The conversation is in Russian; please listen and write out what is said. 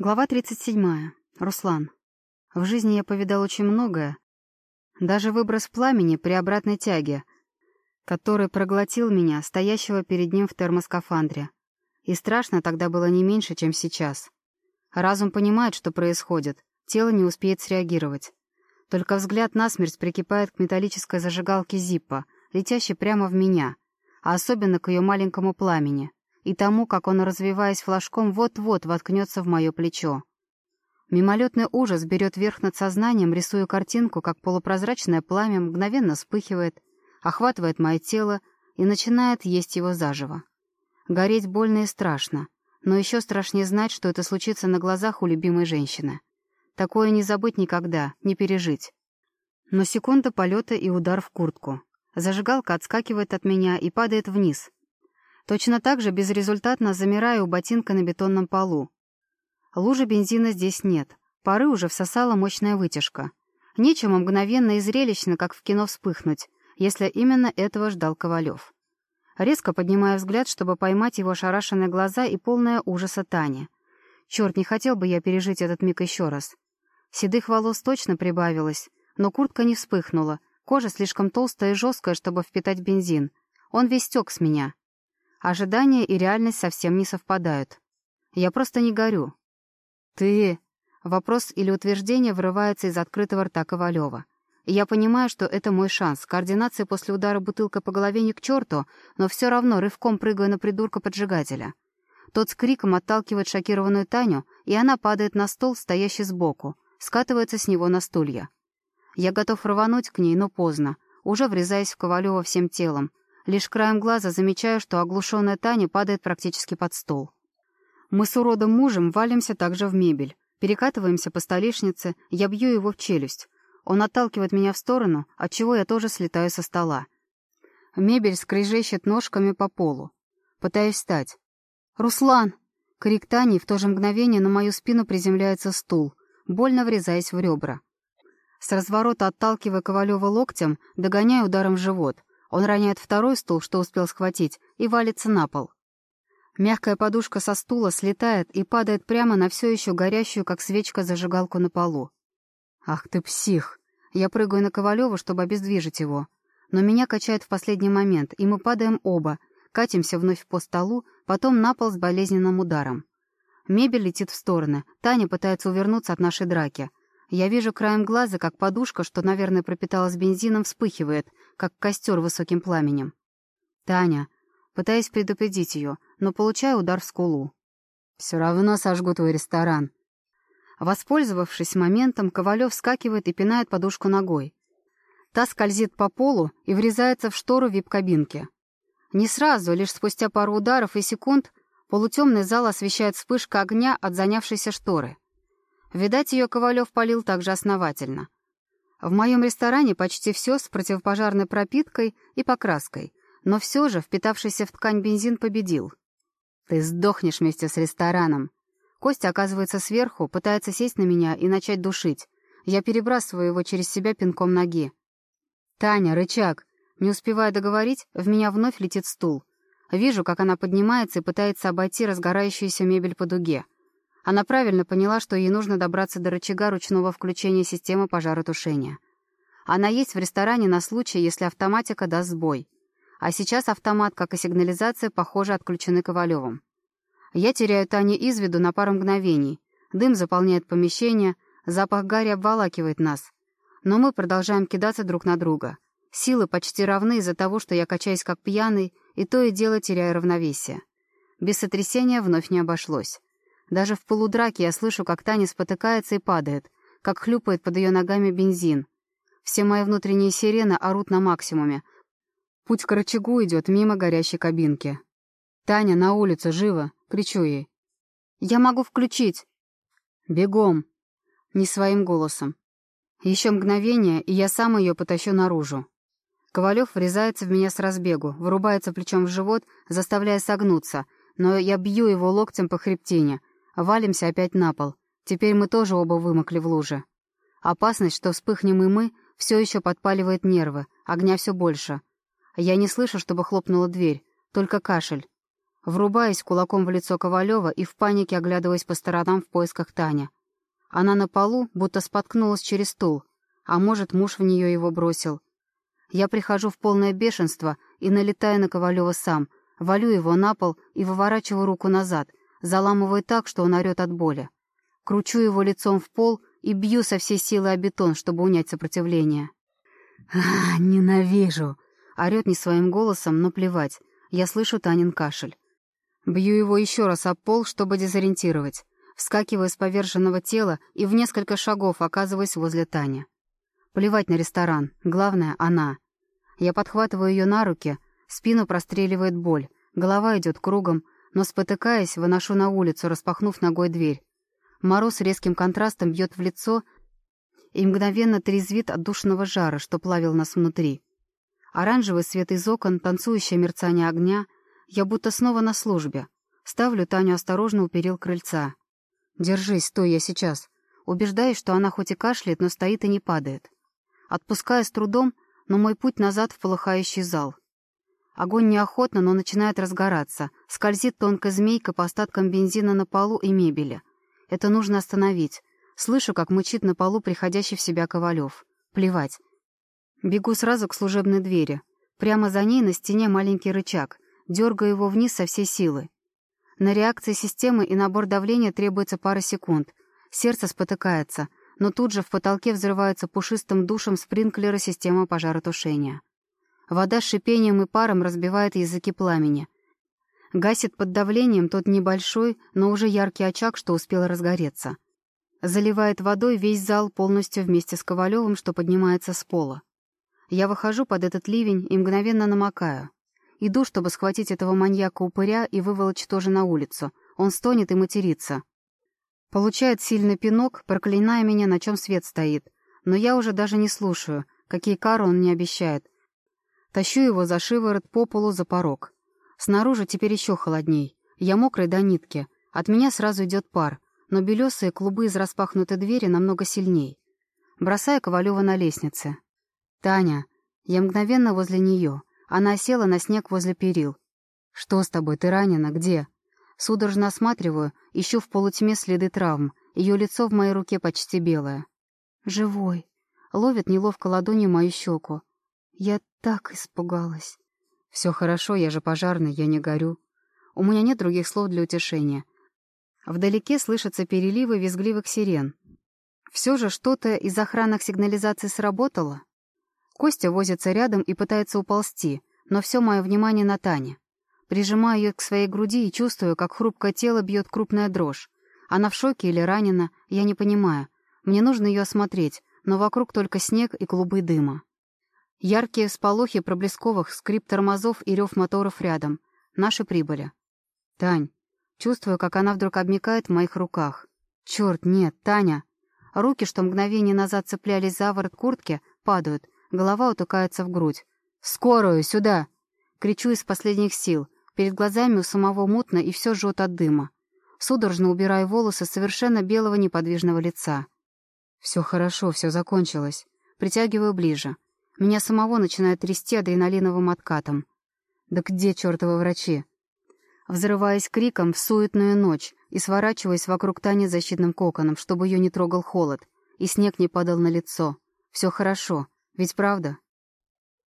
Глава 37. Руслан. В жизни я повидал очень многое. Даже выброс пламени при обратной тяге, который проглотил меня, стоящего перед ним в термоскафандре. И страшно тогда было не меньше, чем сейчас. Разум понимает, что происходит, тело не успеет среагировать. Только взгляд насмерть прикипает к металлической зажигалке Зиппа, летящей прямо в меня, а особенно к ее маленькому пламени — и тому, как он, развиваясь флажком, вот-вот воткнется в мое плечо. Мимолетный ужас берет верх над сознанием, рисуя картинку, как полупрозрачное пламя мгновенно вспыхивает, охватывает мое тело и начинает есть его заживо. Гореть больно и страшно, но еще страшнее знать, что это случится на глазах у любимой женщины. Такое не забыть никогда, не пережить. Но секунда полета и удар в куртку. Зажигалка отскакивает от меня и падает вниз, Точно так же безрезультатно замираю у ботинка на бетонном полу. Лужи бензина здесь нет. Пары уже всосала мощная вытяжка. Нечему мгновенно и зрелищно, как в кино, вспыхнуть, если именно этого ждал Ковалев. Резко поднимаю взгляд, чтобы поймать его ошарашенные глаза и полное ужаса Тани. Черт, не хотел бы я пережить этот миг еще раз. Седых волос точно прибавилось, но куртка не вспыхнула, кожа слишком толстая и жесткая, чтобы впитать бензин. Он весь тек с меня. Ожидания и реальность совсем не совпадают. Я просто не горю. «Ты...» Вопрос или утверждение вырывается из открытого рта Ковалева. я понимаю, что это мой шанс. Координация после удара бутылкой по голове не к черту, но все равно рывком прыгаю на придурка-поджигателя. Тот с криком отталкивает шокированную Таню, и она падает на стол, стоящий сбоку, скатывается с него на стулья. Я готов рвануть к ней, но поздно, уже врезаясь в Ковалева всем телом, Лишь краем глаза замечаю, что оглушенная Таня падает практически под стол. Мы с уродом мужем валимся также в мебель. Перекатываемся по столешнице, я бью его в челюсть. Он отталкивает меня в сторону, отчего я тоже слетаю со стола. Мебель скрежещет ножками по полу. Пытаюсь встать. «Руслан!» Крик Тани, в то же мгновение на мою спину приземляется стул, больно врезаясь в ребра. С разворота отталкивая Ковалева локтем, догоняя ударом в живот. Он роняет второй стул, что успел схватить, и валится на пол. Мягкая подушка со стула слетает и падает прямо на все еще горящую, как свечка, зажигалку на полу. «Ах ты псих!» Я прыгаю на Ковалева, чтобы обездвижить его. Но меня качает в последний момент, и мы падаем оба, катимся вновь по столу, потом на пол с болезненным ударом. Мебель летит в стороны, Таня пытается увернуться от нашей драки. Я вижу краем глаза, как подушка, что, наверное, пропиталась бензином, вспыхивает, как костер высоким пламенем. «Таня!» Пытаясь предупредить ее, но получаю удар в скулу. «Все равно сожгу твой ресторан». Воспользовавшись моментом, Ковалев вскакивает и пинает подушку ногой. Та скользит по полу и врезается в штору вип-кабинки. Не сразу, лишь спустя пару ударов и секунд, полутемный зал освещает вспышка огня от занявшейся шторы. Видать, ее Ковалев полил также основательно. В моем ресторане почти все с противопожарной пропиткой и покраской, но все же впитавшийся в ткань бензин победил. «Ты сдохнешь вместе с рестораном». Костя оказывается сверху, пытается сесть на меня и начать душить. Я перебрасываю его через себя пинком ноги. «Таня, рычаг!» Не успевая договорить, в меня вновь летит стул. Вижу, как она поднимается и пытается обойти разгорающуюся мебель по дуге. Она правильно поняла, что ей нужно добраться до рычага ручного включения системы пожаротушения. Она есть в ресторане на случай, если автоматика даст сбой. А сейчас автомат, как и сигнализация, похоже, отключены Ковалевым. Я теряю Таню из виду на пару мгновений. Дым заполняет помещение, запах гари обволакивает нас. Но мы продолжаем кидаться друг на друга. Силы почти равны из-за того, что я качаюсь как пьяный, и то и дело теряю равновесие. Без сотрясения вновь не обошлось. Даже в полудраке я слышу, как Таня спотыкается и падает, как хлюпает под ее ногами бензин. Все мои внутренние сирены орут на максимуме. Путь к рычагу идет мимо горящей кабинки. «Таня, на улицу, живо!» — кричу ей. «Я могу включить!» «Бегом!» Не своим голосом. Еще мгновение, и я сам ее потащу наружу. Ковалев врезается в меня с разбегу, вырубается плечом в живот, заставляя согнуться, но я бью его локтем по хребтине, Валимся опять на пол. Теперь мы тоже оба вымокли в луже. Опасность, что вспыхнем и мы, все еще подпаливает нервы, огня все больше. Я не слышу, чтобы хлопнула дверь, только кашель. Врубаясь кулаком в лицо Ковалева и в панике оглядываясь по сторонам в поисках Таня. Она на полу, будто споткнулась через стул, а может, муж в нее его бросил. Я прихожу в полное бешенство и налетаю на Ковалева сам, валю его на пол и выворачиваю руку назад, заламываю так, что он орет от боли. Кручу его лицом в пол и бью со всей силы о бетон, чтобы унять сопротивление. «А, ненавижу!» — орет не своим голосом, но плевать. Я слышу Танин кашель. Бью его еще раз об пол, чтобы дезориентировать. Вскакиваю с поверженного тела и в несколько шагов оказываюсь возле Тани. Плевать на ресторан, главное — она. Я подхватываю ее на руки, спину простреливает боль, голова идет кругом, но, спотыкаясь, выношу на улицу, распахнув ногой дверь. Мороз резким контрастом бьет в лицо и мгновенно трезвит от душного жара, что плавил нас внутри. Оранжевый свет из окон, танцующее мерцание огня. Я будто снова на службе. Ставлю Таню осторожно у перил крыльца. «Держись, стой, я сейчас». Убеждаюсь, что она хоть и кашляет, но стоит и не падает. Отпуская с трудом, но мой путь назад в полыхающий зал. Огонь неохотно, но начинает разгораться. Скользит тонкой змейкой по остаткам бензина на полу и мебели. Это нужно остановить. Слышу, как мычит на полу приходящий в себя Ковалев. Плевать. Бегу сразу к служебной двери. Прямо за ней на стене маленький рычаг. Дергаю его вниз со всей силы. На реакции системы и набор давления требуется пара секунд. Сердце спотыкается, но тут же в потолке взрывается пушистым душем спринклера системы пожаротушения. Вода с шипением и паром разбивает языки пламени. Гасит под давлением тот небольшой, но уже яркий очаг, что успел разгореться. Заливает водой весь зал полностью вместе с Ковалевым, что поднимается с пола. Я выхожу под этот ливень и мгновенно намокаю. Иду, чтобы схватить этого маньяка-упыря и выволочь тоже на улицу. Он стонет и матерится. Получает сильный пинок, проклиная меня, на чем свет стоит. Но я уже даже не слушаю, какие кары он мне обещает. Тащу его за шиворот по полу за порог. Снаружи теперь еще холодней. Я мокрый до нитки. От меня сразу идет пар, но белесые клубы из распахнутой двери намного сильней. Бросаю Ковалева на лестнице. «Таня!» Я мгновенно возле нее. Она села на снег возле перил. «Что с тобой? Ты ранена? Где?» Судорожно осматриваю, ищу в полутьме следы травм. Ее лицо в моей руке почти белое. «Живой!» Ловит неловко ладонью мою щеку. Я так испугалась. Все хорошо, я же пожарный, я не горю. У меня нет других слов для утешения. Вдалеке слышатся переливы визгливых сирен. Все же что-то из охранных сигнализаций сработало. Костя возится рядом и пытается уползти, но все мое внимание на Тане. Прижимаю ее к своей груди и чувствую, как хрупкое тело бьет крупная дрожь. Она в шоке или ранена, я не понимаю. Мне нужно ее осмотреть, но вокруг только снег и клубы дыма. Яркие всполохи проблесковых, скрип тормозов и рев моторов рядом. Наши прибыли. Тань. Чувствую, как она вдруг обмикает в моих руках. Черт, нет, Таня. Руки, что мгновение назад цеплялись за ворот куртки, падают. Голова утыкается в грудь. «Скорую, сюда!» Кричу из последних сил. Перед глазами у самого мутно и все жжет от дыма. Судорожно убираю волосы совершенно белого неподвижного лица. Все хорошо, все закончилось. Притягиваю ближе. Меня самого начинает трясти адреналиновым откатом. Да где чертовы врачи? Взрываясь криком в суетную ночь и сворачиваясь вокруг Тани защитным коконом, чтобы ее не трогал холод, и снег не падал на лицо. Все хорошо, ведь правда?